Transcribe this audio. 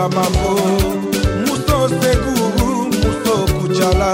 bamako muso segu muso kucala